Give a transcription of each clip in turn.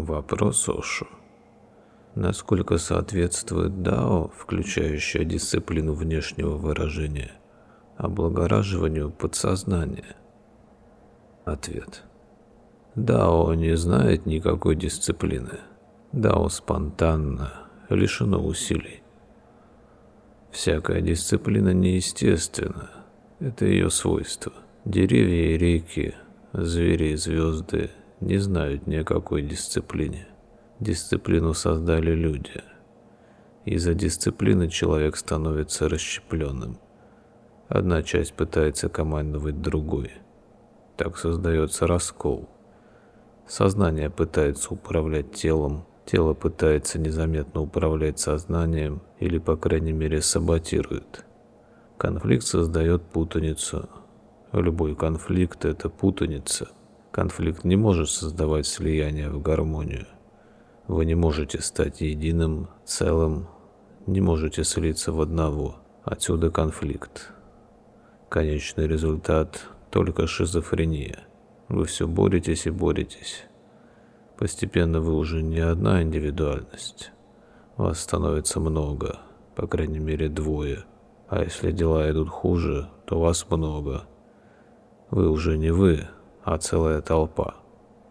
Вопрос Ошу. Насколько соответствует дао, включающая дисциплину внешнего выражения, облагораживанию подсознания? Ответ. Дао не знает никакой дисциплины. Дао спонтанно, лишено усилий. Всякая дисциплина неестественна. Это ее свойство. Деревья и реки, звери и звезды не знают ни о какой дисциплине. Дисциплину создали люди. Из-за дисциплины человек становится расщепленным. Одна часть пытается командовать другой. Так создается раскол. Сознание пытается управлять телом, тело пытается незаметно управлять сознанием или, по крайней мере, саботирует. Конфликт создает путаницу. Любой конфликт – это путаница – Конфликт не может создавать слияние в гармонию. Вы не можете стать единым, целым, не можете слиться в одного. Отсюда конфликт. Конечный результат – только шизофрения. Вы все боретесь и боретесь. Постепенно вы уже не одна индивидуальность. Вас становится много, по крайней мере двое. А если дела идут хуже, то вас много. Вы уже не вы, а целая толпа.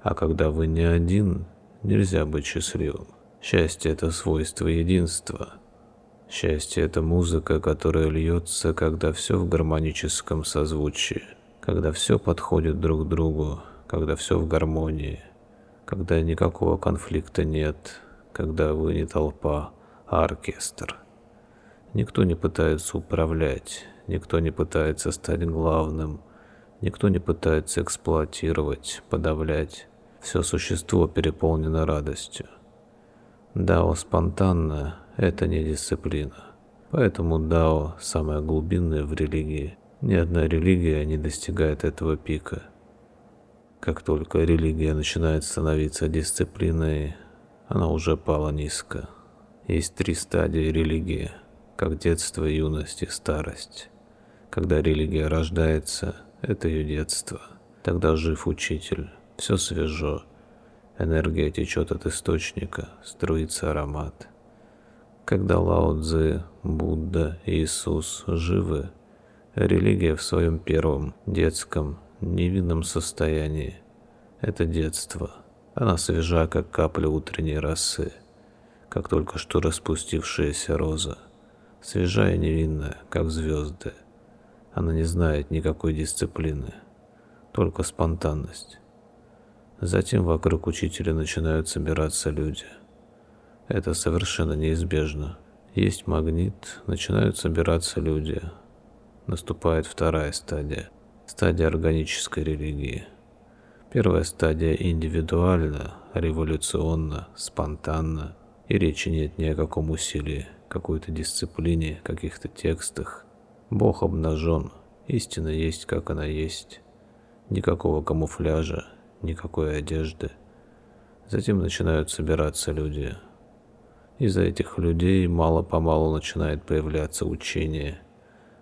А когда вы не один, нельзя быть счастливым. Счастье – это свойство единства. Счастье – это музыка, которая льется, когда все в гармоническом созвучии, когда все подходит друг другу, когда все в гармонии, когда никакого конфликта нет, когда вы не толпа, а оркестр. Никто не пытается управлять, никто не пытается стать главным – Никто не пытается эксплуатировать, подавлять. Все существо переполнено радостью. Дао спонтанно – это не дисциплина. Поэтому дао – самое глубинное в религии. Ни одна религия не достигает этого пика. Как только религия начинает становиться дисциплиной, она уже пала низко. Есть три стадии религии, как детство, юность и старость. Когда религия рождается – это ее детство. Тогда жив учитель. Все свежо. Энергия течет от источника, струится аромат. Когда Лао Цзы, Будда, Иисус живы, религия в своем первом, детском, невинном состоянии. Это детство. Она свежа, как капля утренней росы, как только что распустившаяся роза. Свежая и невинная, как звезды. Она не знает никакой дисциплины, только спонтанность. Затем вокруг учителя начинают собираться люди. Это совершенно неизбежно. Есть магнит, начинают собираться люди. Наступает вторая стадия, стадия органической религии. Первая стадия индивидуальна, революционна, спонтанна, и речи нет ни о каком усилии, какой-то дисциплине, каких-то текстах, Бог обнажен, истина есть, как она есть. Никакого камуфляжа, никакой одежды. Затем начинают собираться люди. Из-за этих людей мало-помалу начинает появляться учение.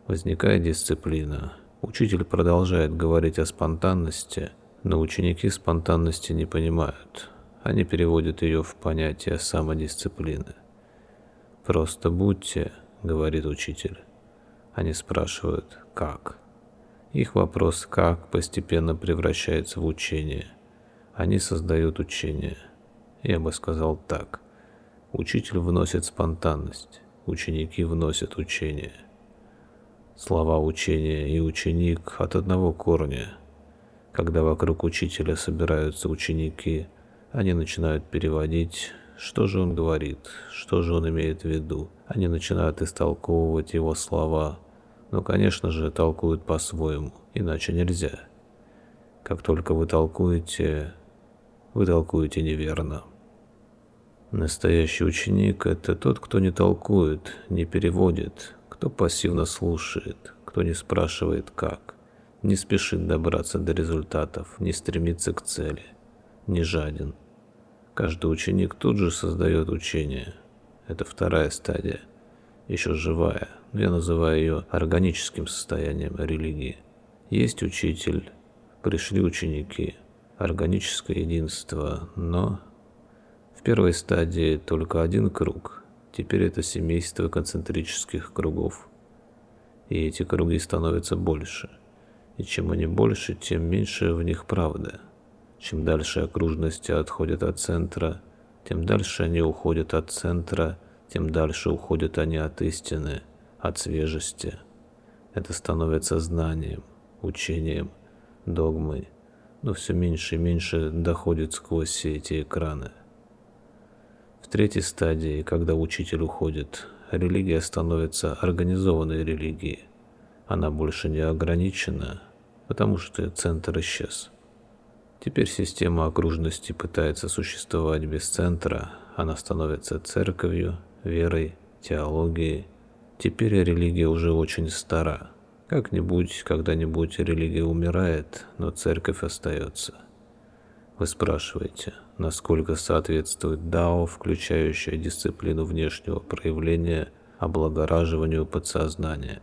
Возникает дисциплина. Учитель продолжает говорить о спонтанности, но ученики спонтанности не понимают. Они переводят ее в понятие самодисциплины. «Просто будьте», — говорит учитель. Они спрашивают «как?». Их вопрос «как» постепенно превращается в учение. Они создают учение. Я бы сказал так. Учитель вносит спонтанность, ученики вносят учение. Слова учения и ученик от одного корня. Когда вокруг учителя собираются ученики, они начинают переводить что же он говорит, что же он имеет в виду. Они начинают истолковывать его слова, но, конечно же, толкуют по-своему, иначе нельзя. Как только вы толкуете, вы толкуете неверно. Настоящий ученик – это тот, кто не толкует, не переводит, кто пассивно слушает, кто не спрашивает «как», не спешит добраться до результатов, не стремится к цели, не жаден. Каждый ученик тут же создает учение. Это вторая стадия, еще живая, я называю ее органическим состоянием религии. Есть учитель, пришли ученики, органическое единство, но первой стадии только один круг, теперь это семейство концентрических кругов. И эти круги становятся больше. И чем они больше, тем меньше в них правды. Чем дальше окружности отходят от центра, тем дальше они уходят от центра, тем дальше уходят они от истины, от свежести. Это становится знанием, учением, догмой, но все меньше и меньше доходит сквозь все эти экраны. В третьей стадии, когда учитель уходит, религия становится организованной религией. Она больше не ограничена, потому что центр исчез. Теперь система окружности пытается существовать без центра, она становится церковью, верой, теологией. Теперь религия уже очень стара. Как-нибудь, когда-нибудь религия умирает, но церковь остается. Вы спрашиваете, насколько соответствует Дао, включающая дисциплину внешнего проявления, облагораживанию подсознания.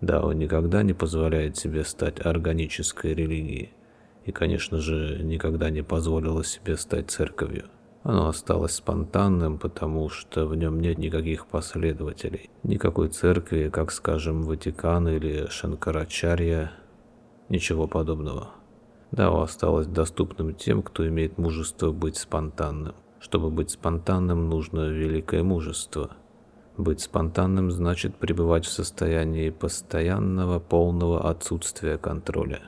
Дао никогда не позволяет себе стать органической религией и, конечно же, никогда не позволила себе стать церковью. Оно осталось спонтанным, потому что в нем нет никаких последователей. Никакой церкви, как, скажем, Ватикан или Шанкарачарья, ничего подобного. Дао осталось доступным тем, кто имеет мужество быть спонтанным. Чтобы быть спонтанным, нужно великое мужество. Быть спонтанным значит пребывать в состоянии постоянного полного отсутствия контроля.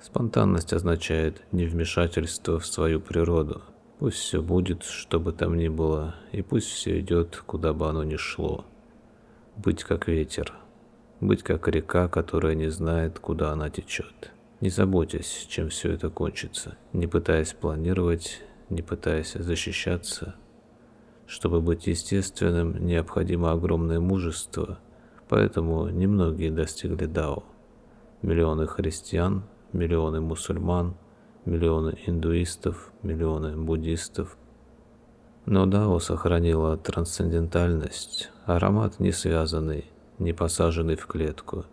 Спонтанность означает невмешательство в свою природу. Пусть все будет, что бы там ни было, и пусть все идет, куда бы оно ни шло. Быть как ветер, быть как река, которая не знает, куда она течет. Не заботясь, чем все это кончится, не пытаясь планировать, не пытаясь защищаться. Чтобы быть естественным, необходимо огромное мужество, поэтому немногие достигли Дао. Миллионы христиан миллионы мусульман, миллионы индуистов, миллионы буддистов. Но Дао сохранила трансцендентальность, аромат не связанный, не посаженный в клетку.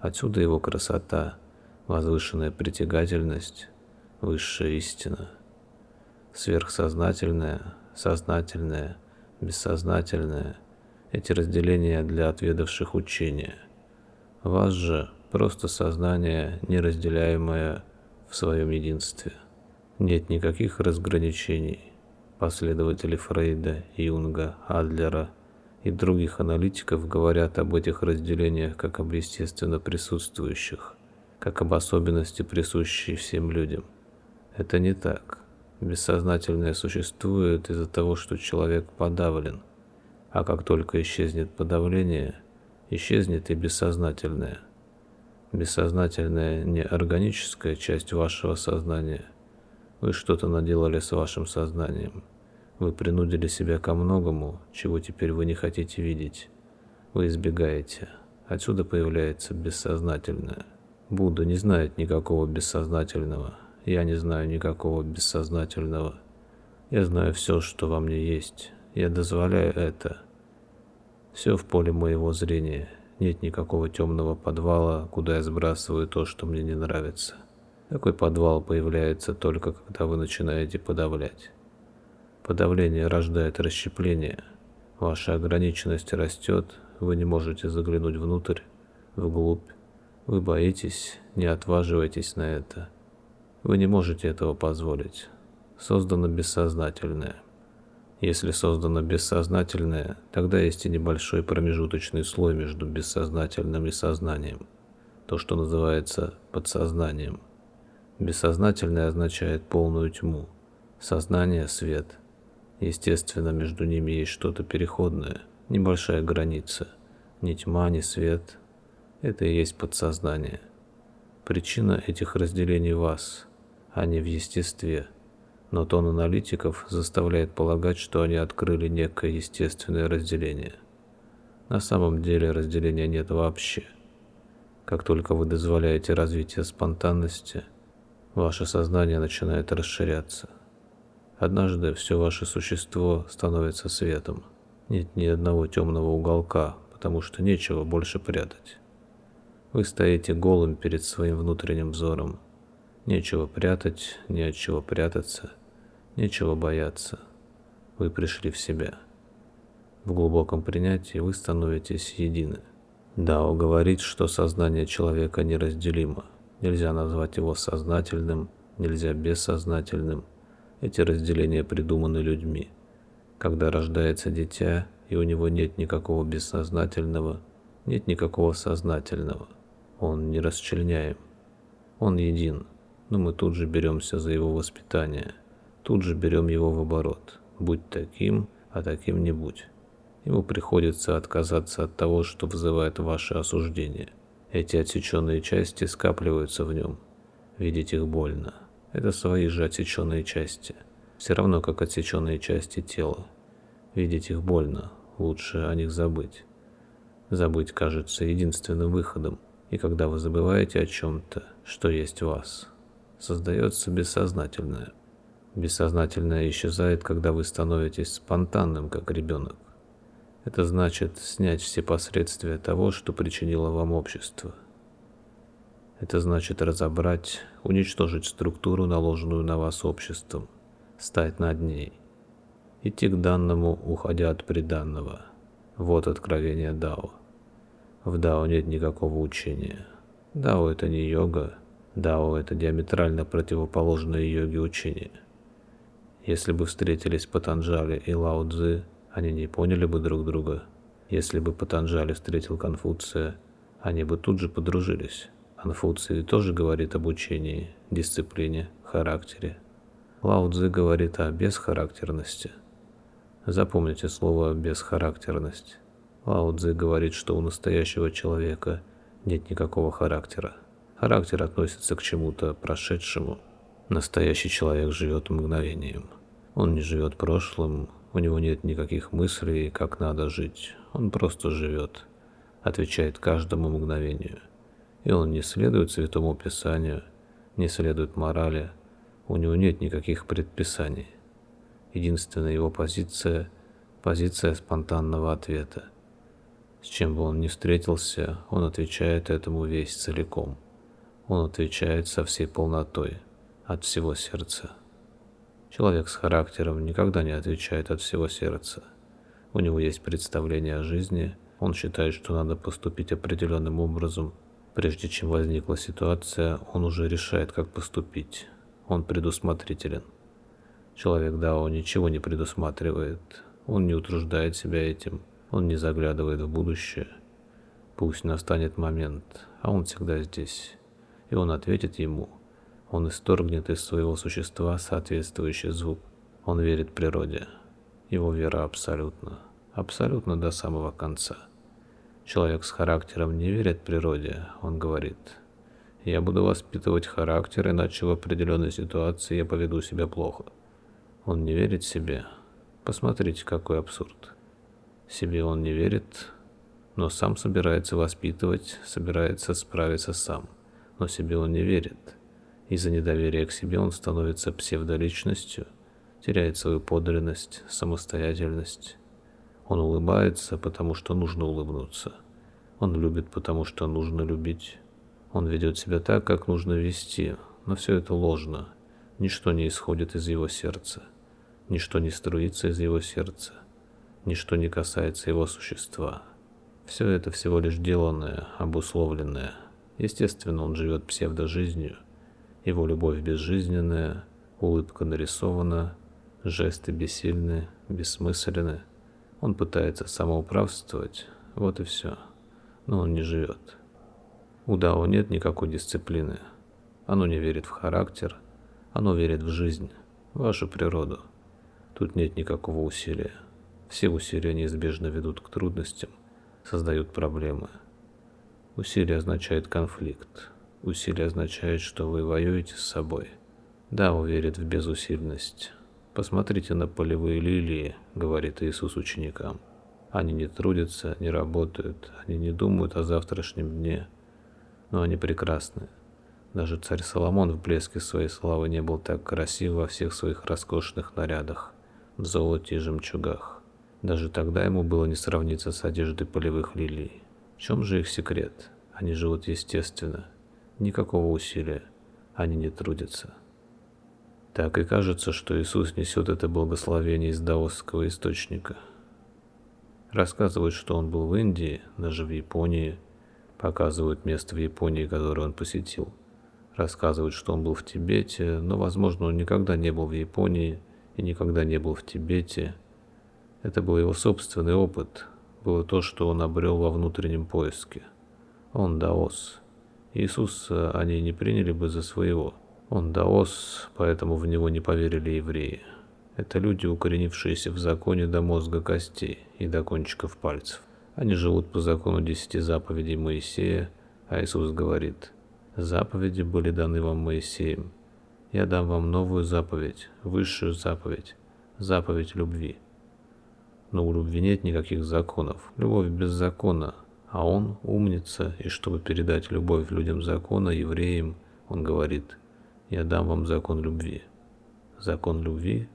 Отсюда его красота, возвышенная притягательность, высшая истина. Сверхсознательное, сознательное, бессознательное – эти разделения для отведавших учения. Вас же – просто сознание, неразделяемое в своем единстве. Нет никаких разграничений. Последователи Фрейда, Юнга, Адлера и других аналитиков говорят об этих разделениях как об естественно присутствующих, как об особенности, присущей всем людям. Это не так. Бессознательное существует из-за того, что человек подавлен, а как только исчезнет подавление, исчезнет и бессознательное – бессознательная неорганическая часть вашего сознания. Вы что-то наделали с вашим сознанием. Вы принудили себя ко многому, чего теперь вы не хотите видеть. Вы избегаете. Отсюда появляется бессознательное. Будда не знает никакого бессознательного. Я не знаю никакого бессознательного. Я знаю все, что во мне есть. Я дозволяю это. Все в поле моего зрения. Нет никакого темного подвала, куда я сбрасываю то, что мне не нравится. Такой подвал появляется только, когда вы начинаете подавлять. Подавление рождает расщепление. Ваша ограниченность растет, вы не можете заглянуть внутрь, вглубь. Вы боитесь, не отваживаетесь на это. Вы не можете этого позволить. Создано бессознательное. Если создано бессознательное, тогда есть и небольшой промежуточный слой между бессознательным и сознанием, то, что называется подсознанием. Бессознательное означает полную тьму, сознание – свет. Естественно, между ними есть что-то переходное, небольшая граница. Ни тьма, ни свет – это и есть подсознание. Причина этих разделений вас, а не в естестве – но тон аналитиков заставляет полагать, что они открыли некое естественное разделение. На самом деле разделения нет вообще. Как только вы дозволяете развитие спонтанности, ваше сознание начинает расширяться. Однажды все ваше существо становится светом. Нет ни одного темного уголка, потому что нечего больше прятать. Вы стоите голым перед своим внутренним взором. Нечего прятать, ни от чего прятаться – Нечего бояться. вы пришли в себя. В глубоком принятии вы становитесь едины. Дао говорит, что сознание человека неразделимо. Нельзя назвать его сознательным, нельзя бессознательным. Эти разделения придуманы людьми. Когда рождается дитя, и у него нет никакого бессознательного, нет никакого сознательного. Он не расчленяем. Он един, но мы тут же беремся за его воспитание, тут же берем его в оборот. Будь таким, а таким не будь. Ему приходится отказаться от того, что вызывает ваше осуждение. Эти отсеченные части скапливаются в нем. Видеть их больно. Это свои же отсеченные части. Все равно, как отсеченные части тела. Видеть их больно. Лучше о них забыть. Забыть кажется единственным выходом. И когда вы забываете о чем-то, что есть вас, создается бессознательное. Бессознательное исчезает, когда вы становитесь спонтанным, как ребенок. Это значит снять все последствия того, что причинило вам общество. Это значит разобрать, уничтожить структуру, наложенную на вас обществом, стать над ней, идти к данному, уходя от приданного. Вот откровение Дао. В Дао нет никакого учения. Дао это не йога, Дао это диаметрально противоположное йоге учение. Если бы встретились Патанджали и Лао Цзы, они не поняли бы друг друга. Если бы Патанджали встретил Конфуция, они бы тут же подружились. Конфуций тоже говорит об учении, дисциплине, характере. Лао Цзы говорит о бесхарактерности. Запомните слово «бесхарактерность». Лао Цзы говорит, что у настоящего человека нет никакого характера. Характер относится к чему-то прошедшему. Настоящий человек живет мгновением. Он не живет прошлым, у него нет никаких мыслей, как надо жить. Он просто живет, отвечает каждому мгновению. И он не следует Святому Писанию, не следует морали. У него нет никаких предписаний. Единственная его позиция – позиция спонтанного ответа. С чем бы он ни встретился, он отвечает этому весь целиком. Он отвечает со всей полнотой, от всего сердца. Человек с характером никогда не отвечает от всего сердца. У него есть представление о жизни, он считает, что надо поступить определенным образом. Прежде чем возникла ситуация, он уже решает, как поступить. Он предусмотрителен. Человек Дао ничего не предусматривает, он не утруждает себя этим – он не заглядывает в будущее. Пусть настанет момент, а он всегда здесь. И он ответит ему. Он исторгнет из своего существа соответствующий звук. Он верит природе. Его вера абсолютна. Абсолютно до самого конца. Человек с характером не верит природе. Он говорит, я буду воспитывать характер, иначе в определенной ситуации я поведу себя плохо. Он не верит себе. Посмотрите, какой абсурд. Себе он не верит, но сам собирается воспитывать, собирается справиться сам. Но себе он не верит. Из-за недоверия к себе он становится псевдоличностью, теряет свою подлинность, самостоятельность. Он улыбается, потому что нужно улыбнуться. Он любит, потому что нужно любить. Он ведет себя так, как нужно вести, но все это ложно. Ничто не исходит из его сердца. Ничто не струится из его сердца ничто не касается его существа. Все это всего лишь деланное, обусловленное. Естественно, он живет псевдожизнью. Его любовь безжизненная, улыбка нарисована, жесты бессильны, бессмысленны. Он пытается самоуправствовать, вот и все. Но он не живет. У Дао нет никакой дисциплины. Оно не верит в характер, оно верит в жизнь, в вашу природу. Тут нет никакого усилия. Все усилия неизбежно ведут к трудностям, создают проблемы. Усилие означает конфликт. Усилие означает, что вы воюете с собой. Да, уверит в безусильность. Посмотрите на полевые лилии, говорит Иисус ученикам. Они не трудятся, не работают, они не думают о завтрашнем дне, но они прекрасны. Даже царь Соломон в блеске своей славы не был так красив во всех своих роскошных нарядах, в золоте и жемчугах. Даже тогда ему было не сравниться с одеждой полевых лилий. В чем же их секрет? Они живут естественно. Никакого усилия. Они не трудятся. Так и кажется, что Иисус несет это благословение из даосского источника. Рассказывают, что он был в Индии, даже в Японии, показывают место в Японии, которое он посетил. Рассказывают, что он был в Тибете, но, возможно, он никогда не был в Японии и никогда не был в Тибете. Это был его собственный опыт, было то, что он обрел во внутреннем поиске. Он даос. Иисус они не приняли бы за своего – он даос, поэтому в него не поверили евреи. Это люди, укоренившиеся в законе до мозга костей и до кончиков пальцев. Они живут по закону десяти заповедей Моисея, а Иисус говорит, «Заповеди были даны вам Моисеем. Я дам вам новую заповедь, высшую заповедь, заповедь любви». Но у любви нет никаких законов, любовь без закона, а он умница, и чтобы передать любовь людям закона, евреям, он говорит – я дам вам закон любви. Закон любви?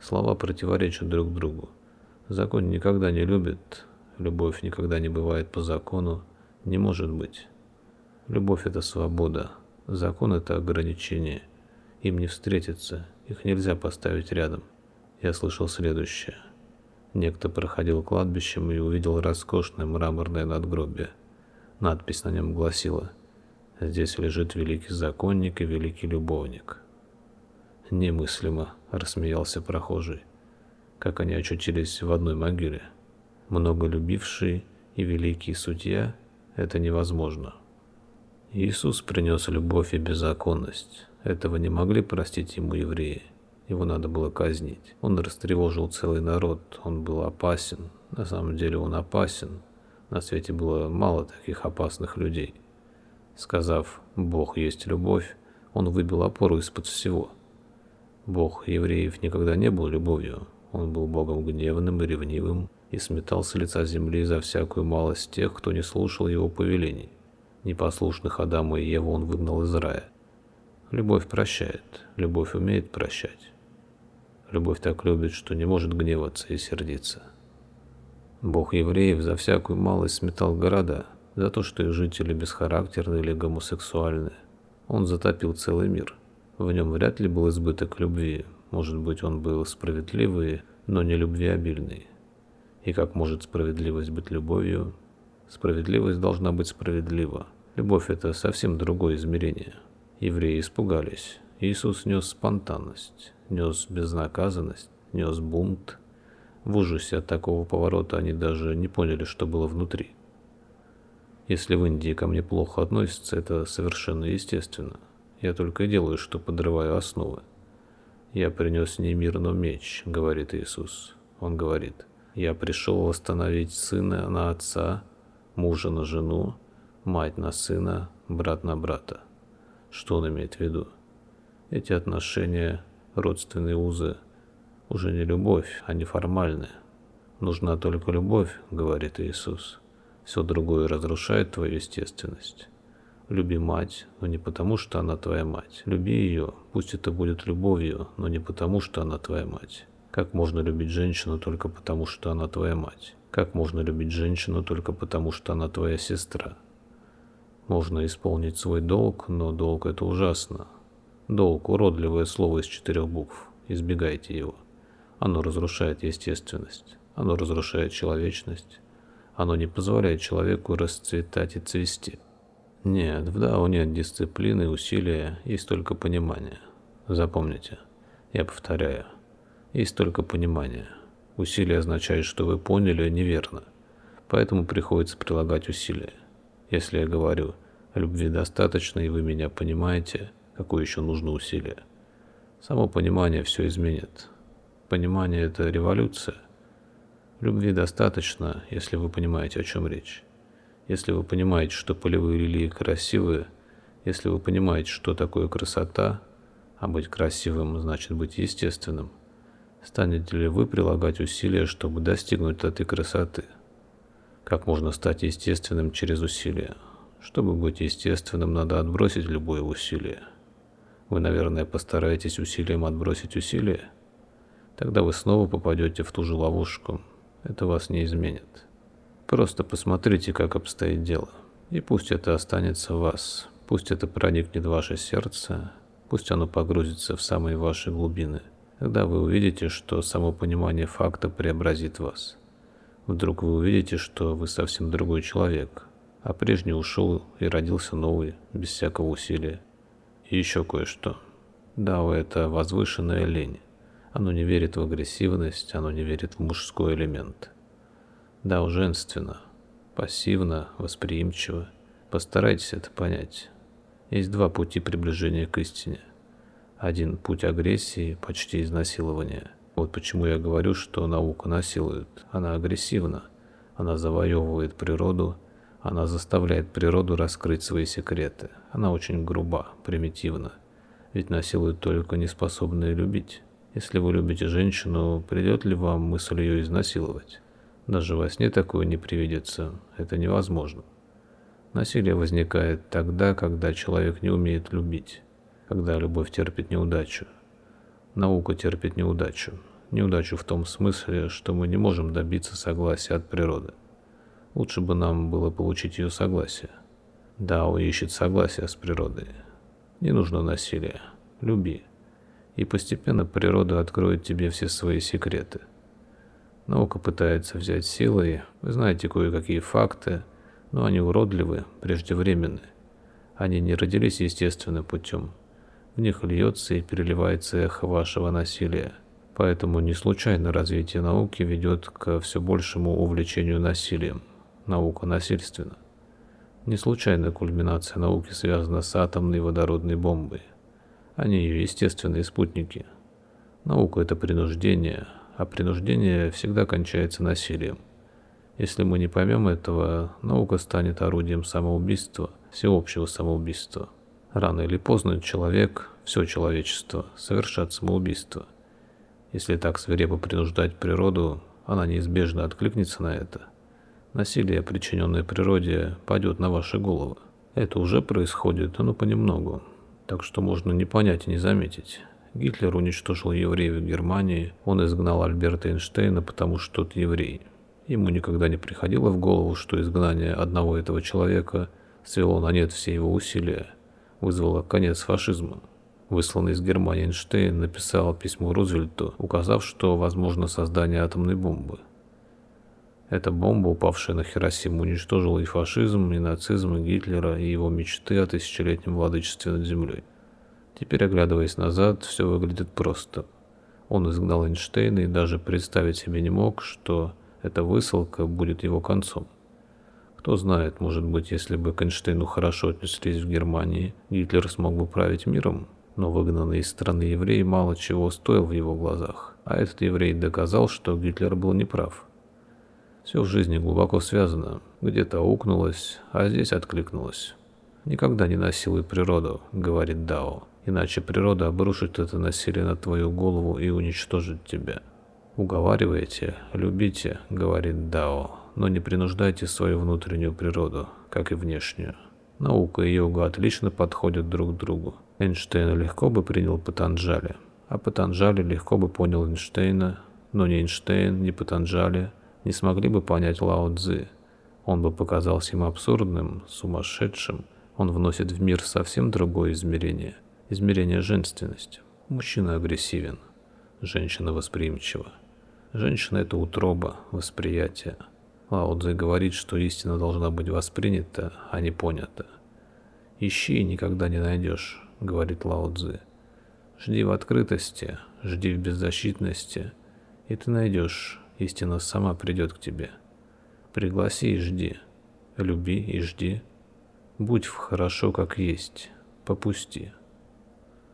Слова противоречат друг другу. Закон никогда не любит, любовь никогда не бывает по закону, не может быть. Любовь – это свобода, закон – это ограничение. Им не встретиться, их нельзя поставить рядом. Я слышал следующее. Некто проходил кладбищем и увидел роскошное мраморное надгробие. Надпись на нем гласила – Здесь лежит великий законник и великий любовник. Немыслимо, рассмеялся прохожий. Как они очутились в одной могиле. Много любивший и великий судья – это невозможно. Иисус принес любовь и беззаконность. Этого не могли простить ему евреи. Его надо было казнить. Он растревожил целый народ. Он был опасен. На самом деле он опасен. На свете было мало таких опасных людей. Сказав «Бог есть любовь», он выбил опору из-под всего. Бог евреев никогда не был любовью, он был Богом гневным и ревнивым и сметал с лица земли за всякую малость тех, кто не слушал его повелений. Непослушных Адама и Еву он выгнал из рая. Любовь прощает, любовь умеет прощать. Любовь так любит, что не может гневаться и сердиться. Бог евреев за всякую малость сметал города, за то, что их жители бесхарактерны или гомосексуальны. Он затопил целый мир. В нем вряд ли был избыток любви, может быть, он был справедливый, но не любвеобильный. И как может справедливость быть любовью? Справедливость должна быть справедлива. Любовь – это совсем другое измерение. Евреи испугались. Иисус нес спонтанность, нес безнаказанность, нес бунт. В ужасе от такого поворота они даже не поняли, что было внутри. Если в Индии ко мне плохо относятся, это совершенно естественно. Я только делаю, что подрываю основы. «Я принес не мир, но меч», — говорит Иисус. Он говорит, «Я пришел восстановить сына на отца, мужа на жену, мать на сына, брат на брата». Что он имеет в виду? Эти отношения, родственные узы, уже не любовь, а не формальная. Нужна только любовь, говорит Иисус. Все другое разрушает твою естественность. Люби мать, но не потому, что она твоя мать. Люби ее, пусть это будет любовью, но не потому, что она твоя мать. Как можно любить женщину только потому, что она твоя мать? Как можно любить женщину только потому, что она твоя сестра? Можно исполнить свой долг, но долг это ужасно. Долг – уродливое слово из четырех букв. Избегайте его. Оно разрушает естественность. Оно разрушает человечность. Оно не позволяет человеку расцветать и цвести. Нет, в Дао нет дисциплины, усилия, есть только понимание. Запомните, я повторяю, есть только понимание. Усилие означает, что вы поняли неверно, поэтому приходится прилагать усилия. Если я говорю, любви достаточно, и вы меня понимаете, какое еще нужно усилие? Само понимание все изменит. Понимание – это революция – Любви достаточно, если вы понимаете, о чем речь. Если вы понимаете, что полевые лилии красивые, если вы понимаете, что такое красота, а быть красивым значит быть естественным, станете ли вы прилагать усилия, чтобы достигнуть этой красоты? Как можно стать естественным через усилия? Чтобы быть естественным, надо отбросить любое усилие. Вы, наверное, постараетесь усилием отбросить усилие? Тогда вы снова попадете в ту же ловушку, это вас не изменит. Просто посмотрите, как обстоит дело. И пусть это останется в вас. Пусть это проникнет в ваше сердце. Пусть оно погрузится в самые ваши глубины. Тогда вы увидите, что само понимание факта преобразит вас. Вдруг вы увидите, что вы совсем другой человек, а прежний ушел и родился новый, без всякого усилия. И еще кое-что. Дао – это возвышенная лень. Оно не верит в агрессивность, оно не верит в мужской элемент. Дао женственно, пассивно, восприимчиво. Постарайтесь это понять. Есть два пути приближения к истине. Один путь агрессии, почти изнасилования. Вот почему я говорю, что наука насилует. Она агрессивна. Она завоевывает природу, она заставляет природу раскрыть свои секреты. Она очень груба, примитивна. Ведь насилует только неспособные любить. Если вы любите женщину, придет ли вам мысль ее изнасиловать? Даже во сне такое не привидится. Это невозможно. Насилие возникает тогда, когда человек не умеет любить, когда любовь терпит неудачу. Наука терпит неудачу. Неудачу в том смысле, что мы не можем добиться согласия от природы. Лучше бы нам было получить ее согласие. Дао ищет согласия с природой. Не нужно насилия. Люби. И постепенно природа откроет тебе все свои секреты. Наука пытается взять силой, вы знаете кое-какие факты, но они уродливы, преждевременны. Они не родились естественным путем. В них льется и переливается эхо вашего насилия. Поэтому не случайно развитие науки ведет к все большему увлечению насилием наука насильственна. Не случайно кульминация науки связана с атомной водородной бомбой. Они ее естественные спутники. Наука – это принуждение, а принуждение всегда кончается насилием. Если мы не поймем этого, наука станет орудием самоубийства, всеобщего самоубийства. Рано или поздно человек, все человечество, совершат самоубийство. Если так свирепо принуждать природу, она неизбежно откликнется на это. Насилие, причиненное природе, падет на ваши головы. Это уже происходит, но понемногу. Так что можно не понять и не заметить. Гитлер уничтожил евреев в Германии, он изгнал Альберта Эйнштейна, потому что тот еврей. Ему никогда не приходило в голову, что изгнание одного этого человека свело на нет все его усилия, вызвало конец фашизма. Высланный из Германии Эйнштейн написал письмо Рузвельту, указав, что возможно создание атомной бомбы. Эта бомба, упавшая на Хиросиму, уничтожила и фашизм, и нацизм, и Гитлера, и его мечты о тысячелетнем владычестве над землей. Теперь, оглядываясь назад, все выглядит просто. Он изгнал Эйнштейна и даже представить себе не мог, что эта высылка будет его концом. Кто знает, может быть, если бы к Эйнштейну хорошо отнеслись в Германии, Гитлер смог бы править миром, но выгнанный из страны еврей мало чего стоил в его глазах. А этот еврей доказал, что Гитлер был неправ. Все в жизни глубоко связано. Где-то аукнулось, а здесь откликнулось. «Никогда не насилуй природу», — говорит Дао, «иначе природа обрушит это насилие на твою голову и уничтожит тебя». «Уговаривайте, любите», — говорит Дао, «но не принуждайте свою внутреннюю природу, как и внешнюю». Наука и йога отлично подходят друг к другу. Эйнштейн легко бы принял Патанджали, а Патанджали легко бы понял Эйнштейна, но ни Эйнштейн, ни Патанджали не смогли бы понять Лао Цзы. Он бы показался им абсурдным, сумасшедшим. Он вносит в мир совсем другое измерение. Измерение женственности. Мужчина агрессивен, женщина восприимчива. Женщина – это утроба, восприятие. Лао Цзы говорит, что истина должна быть воспринята, а не понята. «Ищи и никогда не найдешь», — говорит Лао Цзы. «Жди в открытости, жди в беззащитности, и ты найдешь истина сама придет к тебе. Пригласи и жди, люби и жди. Будь в хорошо как есть, попусти.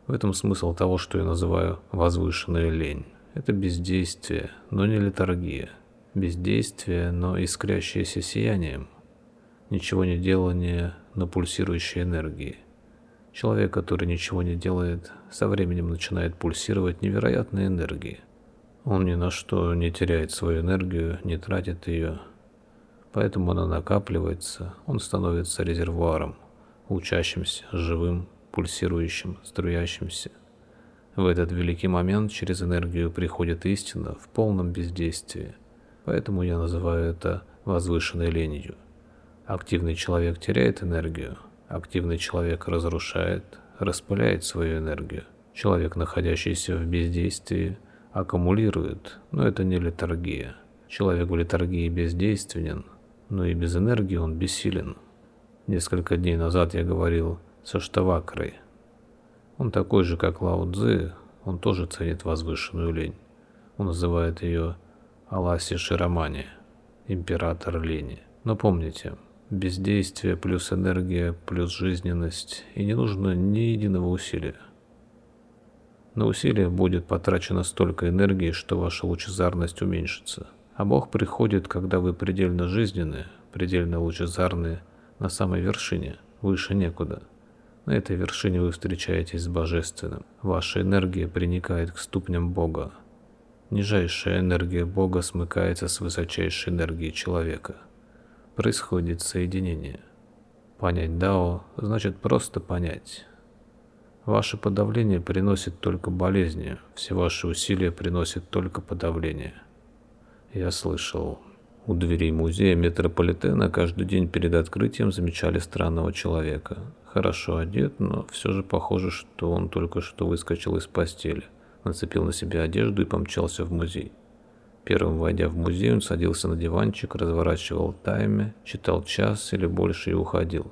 В этом смысл того, что я называю возвышенная лень. Это бездействие, но не литургия. Бездействие, но искрящееся сиянием. Ничего не делание, но пульсирующей энергии. Человек, который ничего не делает, со временем начинает пульсировать невероятной энергией. Он ни на что не теряет свою энергию, не тратит ее. Поэтому она накапливается, он становится резервуаром, учащимся, живым, пульсирующим, струящимся. В этот великий момент через энергию приходит истина в полном бездействии. Поэтому я называю это возвышенной ленью. Активный человек теряет энергию, активный человек разрушает, распыляет свою энергию. Человек, находящийся в бездействии, аккумулирует, но это не литургия. Человек в литургии бездейственен, но и без энергии он бессилен. Несколько дней назад я говорил со Штавакрой. Он такой же, как Лао Цзы, он тоже ценит возвышенную лень. Он называет ее Аласи Широмани, император лени. Но помните, бездействие плюс энергия плюс жизненность, и не нужно ни единого усилия. На усилие будет потрачено столько энергии, что ваша лучезарность уменьшится. А Бог приходит, когда вы предельно жизненны, предельно лучезарны на самой вершине, выше некуда. На этой вершине вы встречаетесь с Божественным. Ваша энергия приникает к ступням Бога. Нижайшая энергия Бога смыкается с высочайшей энергией человека. Происходит соединение. Понять Дао значит просто понять. Ваше подавление приносит только болезни, все ваши усилия приносят только подавление. Я слышал, у дверей музея метрополитена каждый день перед открытием замечали странного человека. Хорошо одет, но все же похоже, что он только что выскочил из постели, нацепил на себя одежду и помчался в музей. Первым войдя в музей, он садился на диванчик, разворачивал тайме, читал час или больше и уходил.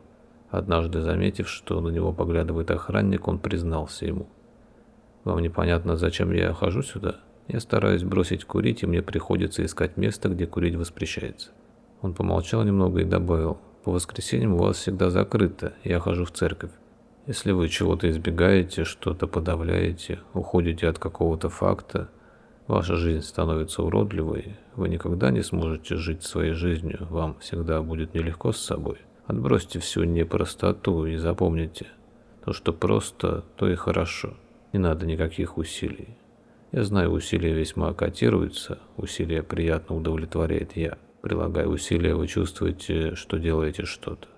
Однажды заметив, что на него поглядывает охранник, он признался ему. «Вам непонятно, зачем я хожу сюда? Я стараюсь бросить курить, и мне приходится искать место, где курить воспрещается». Он помолчал немного и добавил, «По воскресеньям у вас всегда закрыто, я хожу в церковь. Если вы чего-то избегаете, что-то подавляете, уходите от какого-то факта, ваша жизнь становится уродливой, вы никогда не сможете жить своей жизнью, вам всегда будет нелегко с собой». Отбросьте всю непростоту и запомните, то, что просто, то и хорошо. Не надо никаких усилий. Я знаю, усилия весьма котируются, усилия приятно удовлетворяет я. Прилагая усилия, вы чувствуете, что делаете что-то.